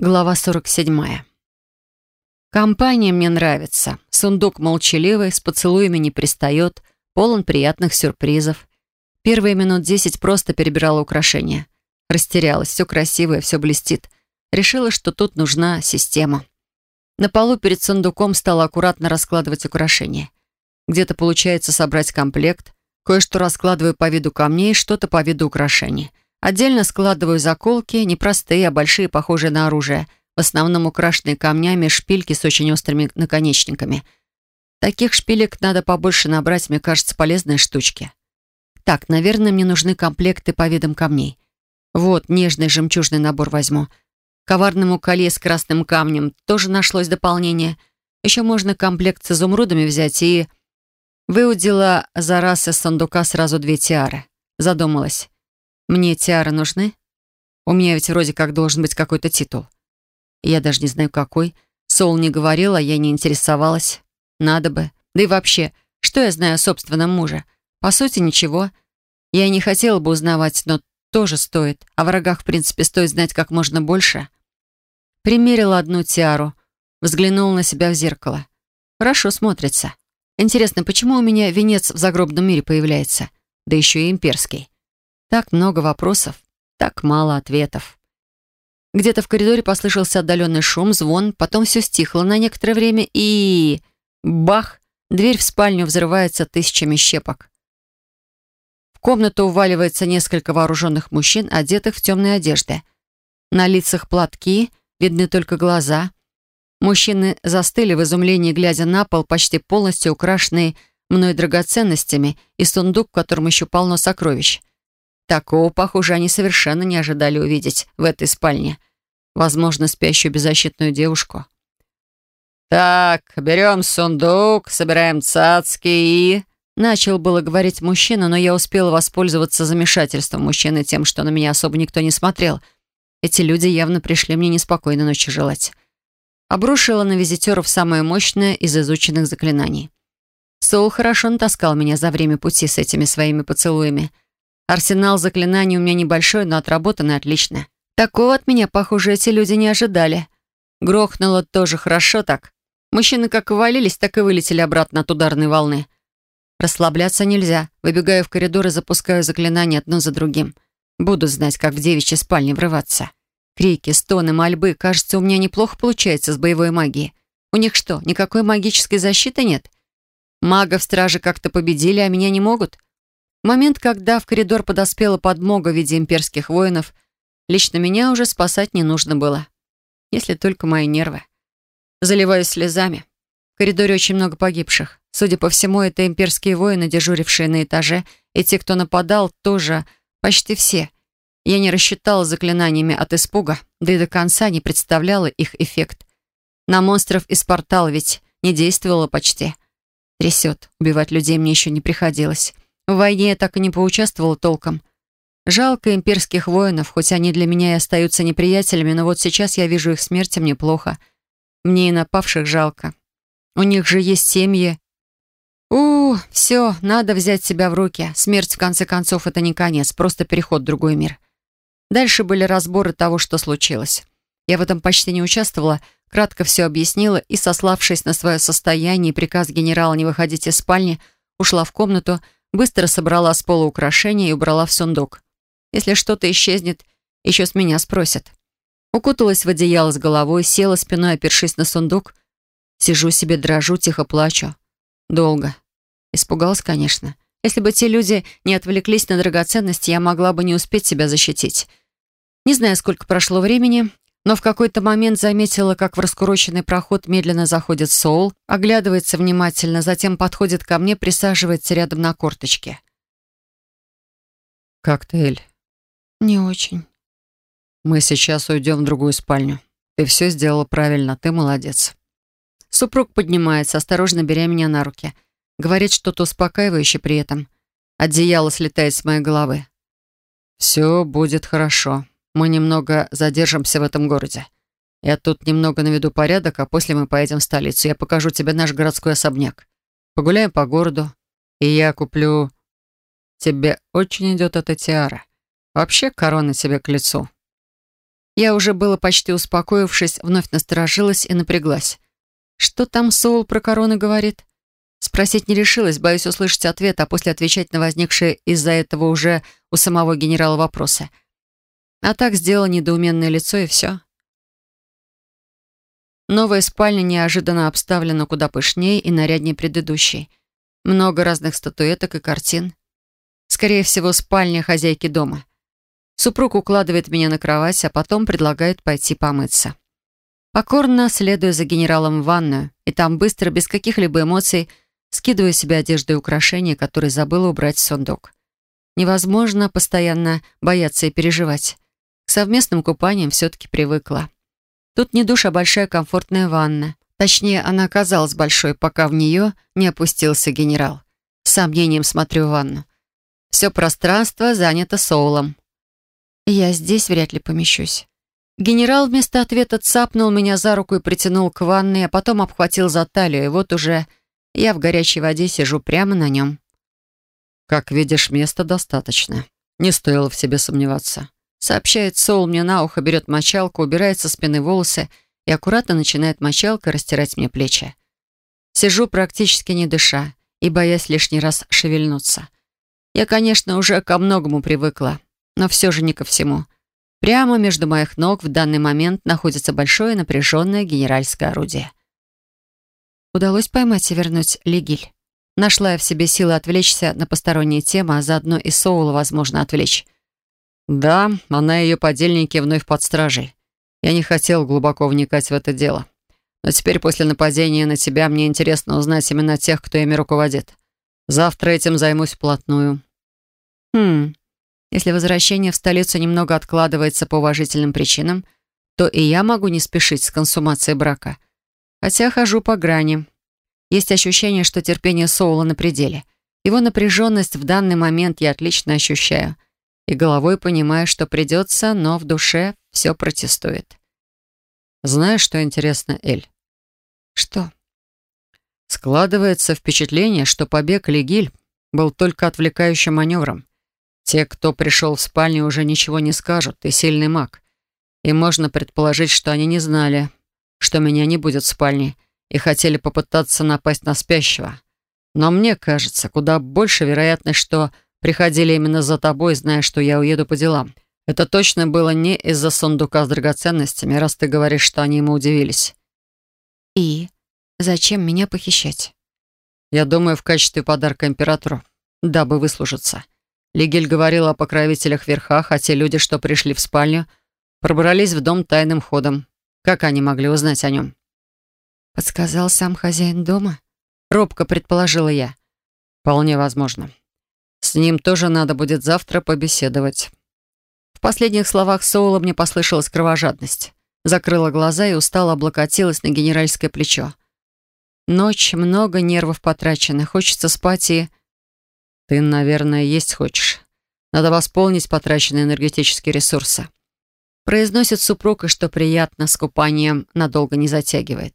Глава 47. Компания мне нравится. Сундук молчаливый, с поцелуями не пристает, полон приятных сюрпризов. Первые минут десять просто перебирала украшения. Растерялась, все красивое, все блестит. Решила, что тут нужна система. На полу перед сундуком стала аккуратно раскладывать украшения. Где-то получается собрать комплект. Кое-что раскладываю по виду камней, что-то по виду украшений. Отдельно складываю заколки, не простые, а большие, похожие на оружие, в основном украшенные камнями шпильки с очень острыми наконечниками. Таких шпилек надо побольше набрать, мне кажется, полезные штучки. Так, наверное, мне нужны комплекты по видам камней. Вот, нежный жемчужный набор возьму. Коварному колье с красным камнем тоже нашлось дополнение. Еще можно комплект с изумрудами взять и... Выудила за раз из сундука сразу две тиары. Задумалась. Мне тиары нужны? У меня ведь вроде как должен быть какой-то титул. Я даже не знаю, какой. Сол не говорила, я не интересовалась. Надо бы. Да и вообще, что я знаю о собственном муже? По сути, ничего. Я не хотела бы узнавать, но тоже стоит. О врагах, в принципе, стоит знать как можно больше. Примерила одну тиару. Взглянула на себя в зеркало. Хорошо смотрится. Интересно, почему у меня венец в загробном мире появляется? Да еще и имперский. Так много вопросов, так мало ответов. Где-то в коридоре послышался отдаленный шум, звон, потом все стихло на некоторое время и... Бах! Дверь в спальню взрывается тысячами щепок. В комнату уваливается несколько вооруженных мужчин, одетых в темные одежды. На лицах платки, видны только глаза. Мужчины застыли в изумлении, глядя на пол, почти полностью украшенный мной драгоценностями и сундук, в котором еще полно сокровищ. Такого, похоже, они совершенно не ожидали увидеть в этой спальне. Возможно, спящую беззащитную девушку. «Так, берем сундук, собираем цацки и...» Начал было говорить мужчина, но я успела воспользоваться замешательством мужчины тем, что на меня особо никто не смотрел. Эти люди явно пришли мне неспокойно ночи желать. Обрушила на визитеров самое мощное из изученных заклинаний. Соул хорошо натаскал меня за время пути с этими своими поцелуями — Арсенал заклинаний у меня небольшой, но отработанный отлично. Такого от меня, похоже, эти люди не ожидали. Грохнуло тоже хорошо так. Мужчины как валились, так и вылетели обратно от ударной волны. Расслабляться нельзя. Выбегаю в коридор и запускаю заклинания одно за другим. Буду знать, как в девичьей спальне врываться. Крики, стоны, мольбы. Кажется, у меня неплохо получается с боевой магией. У них что, никакой магической защиты нет? Магов стражи как-то победили, а меня не могут? Момент, когда в коридор подоспела подмога в виде имперских воинов, лично меня уже спасать не нужно было. Если только мои нервы. Заливаюсь слезами. В коридоре очень много погибших. Судя по всему, это имперские воины, дежурившие на этаже, и те, кто нападал, тоже почти все. Я не рассчитала заклинаниями от испуга, да и до конца не представляла их эффект. На монстров из портала ведь не действовало почти. Трясет. Убивать людей мне еще не приходилось. В войне я так и не поучаствовала толком. Жалко имперских воинов, хоть они для меня и остаются неприятелями, но вот сейчас я вижу их смерть, мне плохо. Мне и напавших жалко. У них же есть семьи. У, все, надо взять себя в руки. Смерть, в конце концов, это не конец, просто переход в другой мир. Дальше были разборы того, что случилось. Я в этом почти не участвовала, кратко все объяснила и, сославшись на свое состояние и приказ генерала не выходить из спальни, ушла в комнату, Быстро собрала с пола украшения и убрала в сундук. Если что-то исчезнет, еще с меня спросят. Укуталась в одеяло с головой, села спиной, опершись на сундук. Сижу себе, дрожу, тихо плачу. Долго. Испугалась, конечно. Если бы те люди не отвлеклись на драгоценности, я могла бы не успеть себя защитить. Не знаю, сколько прошло времени, но в какой-то момент заметила, как в раскуроченный проход медленно заходит Соул, оглядывается внимательно, затем подходит ко мне, присаживается рядом на корточке. «Как ты, Эль?» «Не очень». «Мы сейчас уйдем в другую спальню. Ты все сделала правильно, ты молодец». Супруг поднимается, осторожно беря меня на руки. Говорит что-то успокаивающее при этом. Одеяло слетает с моей головы. «Все будет хорошо», мы немного задержимся в этом городе. Я тут немного наведу порядок, а после мы поедем в столицу. Я покажу тебе наш городской особняк. Погуляем по городу, и я куплю... Тебе очень идет эта тиара. Вообще корона тебе к лицу». Я уже было почти успокоившись, вновь насторожилась и напряглась. Что там Соул про корону говорит? Спросить не решилась, боюсь услышать ответ, а после отвечать на возникшие из-за этого уже у самого генерала вопросы. А так сделала недоуменное лицо и все. Новая спальня неожиданно обставлена куда пышнее и наряднее предыдущей. Много разных статуэток и картин. Скорее всего, спальня хозяйки дома. Супруг укладывает меня на кровать, а потом предлагает пойти помыться. Покорно следую за генералом в ванную, и там быстро, без каких-либо эмоций, скидываю себе одежду и украшения, которые забыла убрать в сундук. Невозможно постоянно бояться и переживать. К совместным купаниям все-таки привыкла. Тут не душ, а большая комфортная ванна. Точнее, она оказалась большой, пока в нее не опустился генерал. С сомнением смотрю в ванну. Все пространство занято соулом. Я здесь вряд ли помещусь. Генерал вместо ответа цапнул меня за руку и притянул к ванной, а потом обхватил за талию, и вот уже я в горячей воде сижу прямо на нем. «Как видишь, места достаточно. Не стоило в себе сомневаться», сообщает Соул мне на ухо, берет мочалку, убирает со спины волосы и аккуратно начинает мочалкой растирать мне плечи. Сижу практически не дыша и боясь лишний раз шевельнуться. Я, конечно, уже ко многому привыкла, но все же не ко всему. Прямо между моих ног в данный момент находится большое напряженное генеральское орудие. Удалось поймать и вернуть Лигиль. Нашла я в себе силы отвлечься на посторонние темы, а заодно и Соула, возможно, отвлечь. Да, она и ее подельники вновь под стражей. Я не хотел глубоко вникать в это дело. Но теперь после нападения на тебя мне интересно узнать именно тех, кто ими руководит. Завтра этим займусь вплотную. Хм, если возвращение в столицу немного откладывается по уважительным причинам, то и я могу не спешить с консумацией брака. Хотя хожу по грани. Есть ощущение, что терпение Соула на пределе. Его напряженность в данный момент я отлично ощущаю. И головой понимаю, что придется, но в душе все протестует. Знаешь, что интересно, Эль? Что? Складывается впечатление, что побег Легиль был только отвлекающим маневром. Те, кто пришел в спальню, уже ничего не скажут. Ты сильный маг. И можно предположить, что они не знали, что меня не будет в спальне, и хотели попытаться напасть на спящего. Но мне кажется, куда больше вероятность, что приходили именно за тобой, зная, что я уеду по делам. Это точно было не из-за сундука с драгоценностями, раз ты говоришь, что они ему удивились. И зачем меня похищать? Я думаю, в качестве подарка императору, дабы выслужиться. Лигель говорил о покровителях верхах, а те люди, что пришли в спальню, пробрались в дом тайным ходом. Как они могли узнать о нем? Подсказал сам хозяин дома? Робко предположила я. Вполне возможно. С ним тоже надо будет завтра побеседовать. В последних словах Соула мне послышалась кровожадность. Закрыла глаза и устало облокотилась на генеральское плечо. Ночь, много нервов потрачено, хочется спать и... «Ты, наверное, есть хочешь. Надо восполнить потраченные энергетические ресурсы». Произносит супруг, и что приятно, с купанием надолго не затягивает.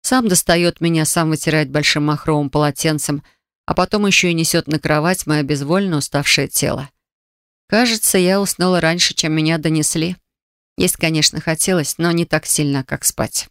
Сам достает меня, сам вытирает большим махровым полотенцем, а потом еще и несет на кровать мое безвольно уставшее тело. Кажется, я уснула раньше, чем меня донесли. Есть, конечно, хотелось, но не так сильно, как спать.